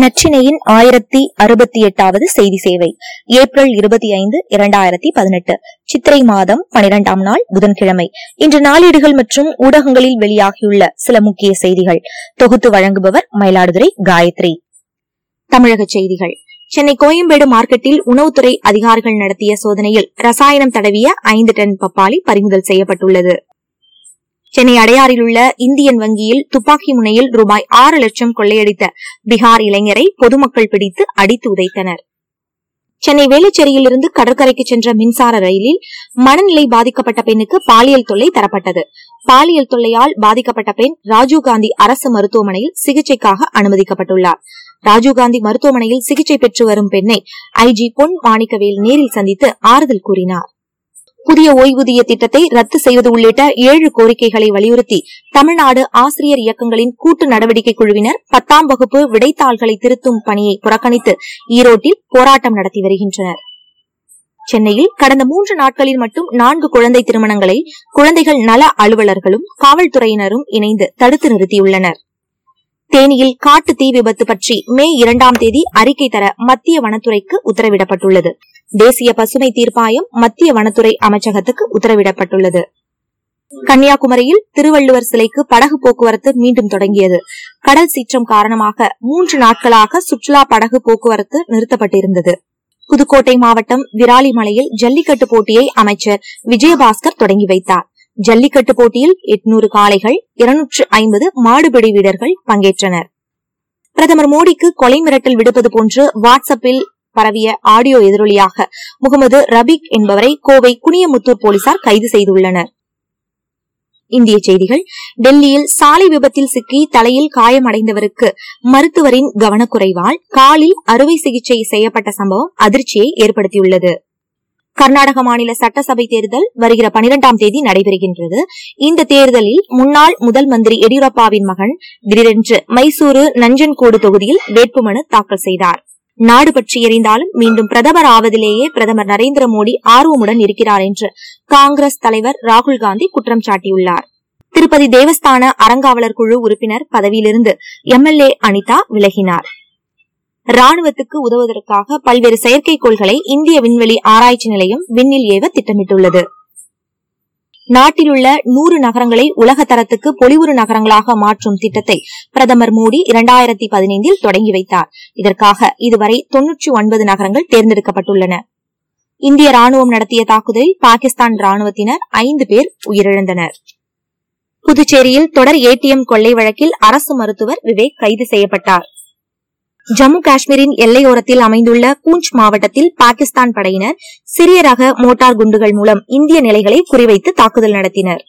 நச்சினையின் ஆயிரத்தி அறுபத்தி எட்டாவது செய்தி சேவை ஏப்ரல் இருபத்தி ஐந்து இரண்டாயிரத்தி பதினெட்டு. சித்திரை மாதம் பனிரெண்டாம் நாள் புதன்கிழமை. இன்று நாளேடுகள் மற்றும் ஊடகங்களில் வெளியாகியுள்ள சில முக்கிய செய்திகள். தொகுத்து வழங்குபவர் மயிலாடுதுறை காயத்ரி. தமிழக செய்திகள். சென்னை கோயம்பேடு மார்க்கெட்டில் உணவுத்துறை அதிகாரிகள் நடத்திய சோதனையில் ரசாயனம் தடவிய ஐந்து டன் பப்பாளி பறிமுதல் செய்யப்பட்டுள்ளது. சென்னை அடையாறில் உள்ள இந்தியன் வங்கியில் துப்பாக்கி முனையில் ரூபாய் ஆறு லட்சம் கொள்ளையடித்த பீகார் இளைஞரை பொதுமக்கள் பிடித்து அடித்து உதைத்தனர். சென்னை வேளச்சேரியிலிருந்து கடற்கரைக்கு சென்ற மின்சார ரயிலில் மனநிலை பாதிக்கப்பட்ட பெண்ணுக்கு பாலியல் தொல்லை தரப்பட்டது. பாலியல் தொல்லையால் பாதிக்கப்பட்ட பெண் ராஜீவ்காந்தி அரசு மருத்துவமனையில் சிகிச்சைக்காக அனுமதிக்கப்பட்டுள்ளார். ராஜீவ்காந்தி மருத்துவமனையில் சிகிச்சை பெற்று வரும் பெண்ணை ஐஜி பொன் மாணிக்கவேல் நேரில் சந்தித்து ஆறுதல் கூறினார். புதிய ஓய்வூதிய திட்டத்தை ரத்து செய்வது உள்ளிட்ட ஏழு கோரிக்கைகளை வலியுறுத்தி தமிழ்நாடு ஆசிரியர் இயக்கங்களின் கூட்டு நடவடிக்கை குழுவினர் பத்தாம் வகுப்பு விடைத்தாள்களை திருத்தும் பணியை புறக்கணித்து ஈரோட்டில் போராட்டம் நடத்தி வருகின்றனர். சென்னையில் கடந்த மூன்று நாட்களில் மட்டும் நான்கு குழந்தை திருமணங்களை குழந்தைகள் நல அலுவலர்களும் காவல்துறையினரும் இணைந்து தடுத்து நிறுத்தியுள்ளனர். தேனியில் காட்டு தீ விபத்து பற்றி மே இரண்டாம் தேதி அறிக்கை தர மத்திய வனத்துறைக்கு உத்தரவிடப்பட்டுள்ளது. தேசிய பசுமை தீர்ப்பாயம் மத்திய வனத்துறை அமைச்சகத்துக்கு உத்தரவிடப்பட்டுள்ளது. கன்னியாகுமரியில் திருவள்ளுவர் சிலைக்கு படகு போக்குவரத்து மீண்டும் தொடங்கியது. கடல் சீற்றம் காரணமாக மூன்று நாட்களாக சுற்றுலா படகு போக்குவரத்து நிறுத்தப்பட்டிருந்தது. புதுக்கோட்டை மாவட்டம் விராலிமலையில் ஜல்லிக்கட்டு போட்டியை அமைச்சர் விஜயபாஸ்கர் தொடங்கி வைத்தார். ஜல்லிக்கட்டு போட்டியில் எட்நூறு காளைகள் இருநூற்று ஐம்பது மாடுபிடி வீரர்கள் பங்கேற்றனர். பிரதமர் மோடிக்கு கொலை மிரட்டல் விடுப்பது போன்று வாட்ஸ்அப்பில் பரவிய ஆடியோ எதிரொலியாக முகமது ரபிக் என்பவரை கோவை குனியமுத்தூர் போலீசார் கைது செய்துள்ளனர். இந்திய செய்திகள் டெல்லியில் சாலை விபத்தில் சிக்கி தலையில் காயமடைந்தவருக்கு மருத்துவரின் கவனக்குறைவால் காலில் அறுவை சிகிச்சை செய்யப்பட்ட சம்பவம் அதிர்ச்சியை ஏற்படுத்தியுள்ளது. கர்நாடக மாநில சட்டசபை தேர்தல் வருகிற பனிரெண்டாம் தேதி நடைபெறுகின்றது. இந்த தேர்தலில் முன்னாள் முதல் மந்திரி எடியூரப்பாவின் மகன் திடீரென்று மைசூரு நஞ்சன்கோடு தொகுதியில் வேட்புமனு தாக்கல் செய்தார். நாடு பற்றி எறிந்தாலும் மீண்டும் பிரதமர் ஆவதிலேயே பிரதமர் நரேந்திர மோடி ஆர்வமுடன் இருக்கிறார் என்று காங்கிரஸ் தலைவர் ராகுல் காந்தி குற்றம் சாட்டியுள்ளார். திருப்பதி தேவஸ்தான அறங்காவலர் குழு உறுப்பினர் பதவியிலிருந்து எம்எல்ஏ அனிதா விலகினார். ராணுவத்துக்கு உதவுவதற்காக பல்வேறு செயற்கைக்கோள்களை இந்திய விண்வெளி ஆராய்ச்சி நிலையம் விண்ணில் ஏவ திட்டமிட்டுள்ளது. நாட்டிலுள்ள நூறு நகரங்களை உலக தரத்துக்கு பொலிவுறு நகரங்களாக மாற்றும் திட்டத்தை பிரதமர் மோடி இரண்டாயிரத்தி பதினைந்தில் தொடங்கி வைத்தார். இதற்காக இதுவரை தொன்னூற்றி ஒன்பது நகரங்கள் தேர்ந்தெடுக்கப்பட்டுள்ளன. இந்திய ராணுவம் நடத்திய தாக்குதலில் பாகிஸ்தான் ராணுவத்தினர் ஐந்து பேர் உயிரிழந்தனர். புதுச்சேரியில் தொடர் ஏடிஎம் கொள்ளை வழக்கில் அரசு மருத்துவர் விவேக் கைது செய்யப்பட்டார். ஜம்மு காஷ்மீரின் எல்லையோரத்தில் அமைந்துள்ள பூஞ்ச் மாவட்டத்தில் பாகிஸ்தான் படையினர் சிறிய ரக மோட்டார் குண்டுகள் மூலம் இந்திய நிலைகளை குறிவைத்து தாக்குதல் நடத்தினர்.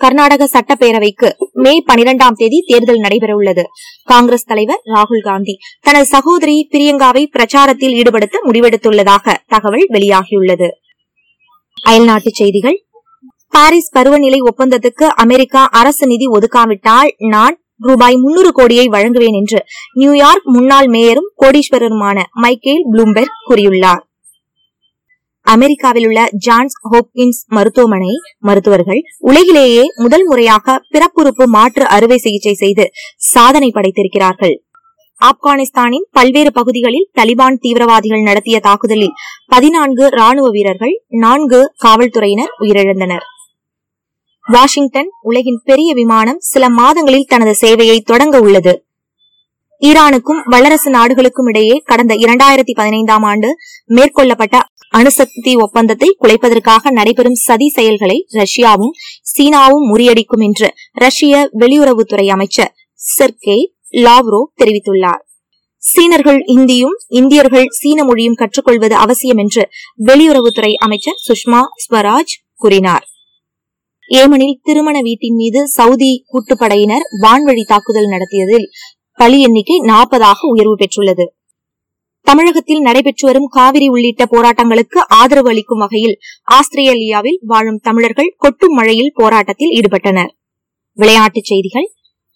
கர்நாடக சட்டப்பேரவைக்கு மே பனிரெண்டாம் தேதி தேர்தல் நடைபெறவுள்ளது. காங்கிரஸ் தலைவர் ராகுல் காந்தி தனது சகோதரி பிரியங்காவை பிரச்சாரத்தில் ஈடுபடுத்த முடிவெடுத்துள்ளதாக தகவல் வெளியாகியுள்ளது. அயல்நாட்டுச் செய்திகள். பாரிஸ் பருவநிலை ஒப்பந்தத்துக்கு அமெரிக்கா அரசு நிதி ஒதுக்காவிட்டால் நான் ரூபாய் முன்னூறு கோடியை வழங்குவேன் என்று நியூயார்க் முன்னாள் மேயரும் கோடீஸ்வரருமான மைக்கேல் ப்ளூம்பெர்க் கூறியுள்ளார். அமெரிக்காவில் உள்ள ஜான்ஸ் ஹோப்கின்ஸ் மருத்துவமனை மருத்துவர்கள் உலகிலேயே முதல் முறையாக பிறப்புறுப்பு மாற்று அறுவை சிகிச்சை செய்து சாதனை படைத்திருக்கிறார்கள். ஆப்கானிஸ்தானின் பல்வேறு பகுதிகளில் தலிபான் தீவிரவாதிகள் நடத்திய தாக்குதலில் பதினான்கு ராணுவ வீரர்கள் நான்கு காவல்துறையினர் உயிரிழந்தனர். வாஷிங்டன் உலகின் பெரிய விமானம் சில மாதங்களில் தனது சேவையை தொடங்க உள்ளது. ஈரானுக்கும் வல்லரசு நாடுகளுக்கும் இடையே கடந்த இரண்டாயிரத்தி பதினைந்தாம் ஆண்டு மேற்கொள்ளப்பட்ட அணுசக்தி ஒப்பந்தத்தை குலைப்பதற்காக நடைபெறும் சதி செயல்களை ரஷ்யாவும் சீனாவும் முறியடிக்கும் என்று ரஷ்ய வெளியுறவுத்துறை அமைச்சர் செர்கே லாவ்ரோ தெரிவித்துள்ளார். சீனர்கள் இந்தியும் இந்தியர்கள் சீன மொழியும் கற்றுக்கொள்வது அவசியம் என்று வெளியுறவுத்துறை அமைச்சர் சுஷ்மா ஸ்வராஜ் கூறினார். ஏமனில் திருமண வீட்டின் மீது சவுதி கூட்டுப்படையினர் வான்வழி தாக்குதல் நடத்தியதில் பலி எண்ணிக்கை நாற்பதாக உயர்வு பெற்றுள்ளது. தமிழகத்தில் நடைபெற்று வரும் காவிரி உள்ளிட்ட போராட்டங்களுக்கு ஆதரவு அளிக்கும் வகையில் ஆஸ்திரேலியாவில் வாழும் தமிழர்கள் கொட்டும் மழையில் போராட்டத்தில் ஈடுபட்டனர். விளையாட்டுச் செய்திகள்.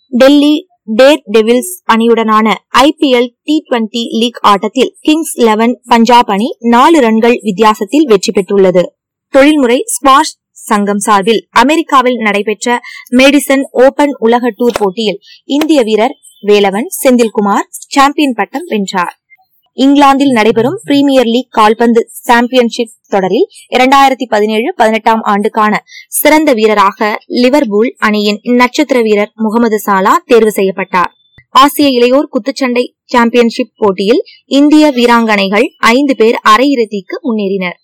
டெல்லி டேர் டெவில்ஸ் அணியுடனான ஐபிஎல் டி டுவெண்டி லீக் ஆட்டத்தில் கிங்ஸ் லெவன் பஞ்சாப் அணி நாலு ரன்கள் வித்தியாசத்தில் வெற்றி பெற்றுள்ளது. தொழில்முறை ஸ்குவாஷ் சங்கம் சார்பில் அமெரிக்காவில் நடைபெற்ற மேடிசன் ஓபன் உலக டூர் போட்டியில் இந்திய வீரர் வேலவன் செந்தில்குமார் சாம்பியன் பட்டம் வென்றார். இங்கிலாந்தில் நடைபெறும் பிரீமியர் லீக் கால்பந்து சாம்பியன்ஷிப் தொடரில் இரண்டாயிரத்தி பதினேழு பதினெட்டாம் ஆண்டுக்கான சிறந்த வீரராக லிவர்பூல் அணியின் நட்சத்திர வீரர் முகமது சாலா தேர்வு செய்யப்பட்டார். ஆசிய இளையோர் குத்துச்சண்டை சாம்பியன்ஷிப் போட்டியில் இந்திய வீராங்கனைகள் ஐந்து பேர் அரையிறுதிக்கு முன்னேறினர்.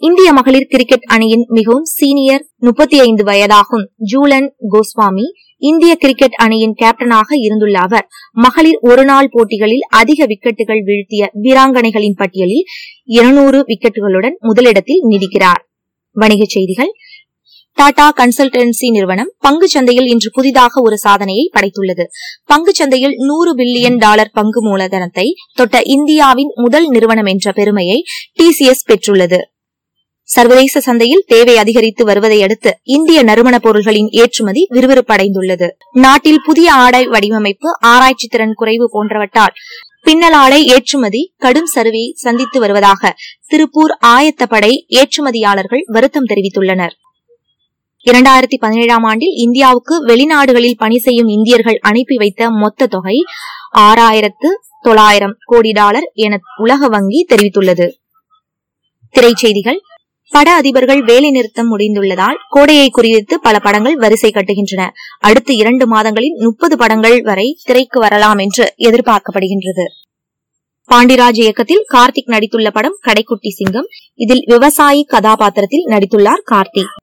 இந்திய மகளிர் கிரிக்கெட் அணியின் மிகவும் சீனியர் முப்பத்தி ஐந்து வயதாகும் ஜூலன் கோஸ்வாமி இந்திய கிரிக்கெட் அணியின் கேப்டனாக இருந்துள்ள அவர் மகளிர் ஒருநாள் போட்டிகளில் அதிக விக்கெட்டுகள் வீழ்த்திய வீராங்கனைகளின் பட்டியலில் இருநூறு விக்கெட்டுகளுடன் முதலிடத்தில் நீடிக்கிறார். வணிகச் செய்திகள். டாடா கன்சல்டன்சி நிறுவனம் பங்கு சந்தையில் இன்று புதிதாக ஒரு சாதனையை படைத்துள்ளது. பங்கு சந்தையில் நூறு பில்லியன் டாலர் பங்கு மூலதனத்தை தொட்ட இந்தியாவின் முதல் நிறுவனம் என்ற பெருமையை டிசிஎஸ் பெற்றுள்ளது. சர்வதேச சந்தையில் தேவை அதிகரித்து வருவதை அடுத்து இந்திய நறுமணப் பொருள்களின் ஏற்றுமதி விறுவிறுப்படைந்துள்ளது. நாட்டில் புதிய ஆடை வடிவமைப்பு ஆராய்ச்சி திறன் குறைவு போன்றவற்றால் பின்னல் ஆடை ஏற்றுமதி கடும் சருவி சந்தித்து வருவதாக திருப்பூர் ஆயத்தப்படை ஏற்றுமதியாளர்கள் வருத்தம் தெரிவித்துள்ளனர். இரண்டாயிரத்தி பதினேழாம் ஆண்டில் இந்தியாவுக்கு வெளிநாடுகளில் பணி செய்யும் இந்தியர்கள் அனுப்பி வைத்த மொத்த தொகை ஆறாயிரத்து தொள்ளாயிரம் கோடி டாலர் என உலக வங்கி தெரிவித்துள்ளது. திரைச்செய்திகள் பட அதிபர்கள் வேலை நிறுத்தம் முடிந்துள்ளதால் கோடையை குறிவித்து பல படங்கள் வரிசை கட்டுகின்றன. அடுத்த இரண்டு மாதங்களில் முப்பது படங்கள் வரை திரைக்கு வரலாம் என்று எதிர்பார்க்கப்படுகின்றது. பாண்டிராஜ் இயக்கத்தில் கார்த்திக் நடித்துள்ள படம் கடைக்குட்டி சிங்கம் இதில் விவசாயி கதாபாத்திரத்தில் நடித்துள்ளார் கார்த்திக்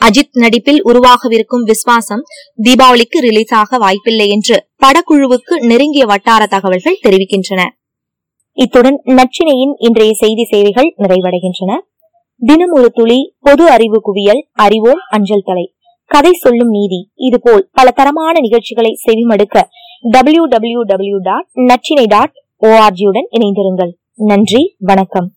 அஜித் நடிப்பில் உருவாகவிருக்கும் விஸ்வாசம் தீபாவளிக்கு ரிலீஸ் ஆக வாய்ப்பில்லை என்று படக்குழுவுக்கு நெருங்கிய வட்டார தகவல்கள் தெரிவிக்கின்றன. இத்துடன் நச்சினையின் இன்றைய செய்தி சேவைகள் நிறைவடைகின்றன. தினம் ஒரு துளி பொது அறிவு குவியல் அறிவோம் அஞ்சல் தலை. கதை சொல்லும் நீதி இதுபோல் பல தரமான நிகழ்ச்சிகளை செவிமடுக்க டபிள்யூ டபிள்யூ டபிள்யூ டாட் நச்சினை டாட் ஓஆர்ஜியுடன் இணைந்திருங்கள். நன்றி வணக்கம்.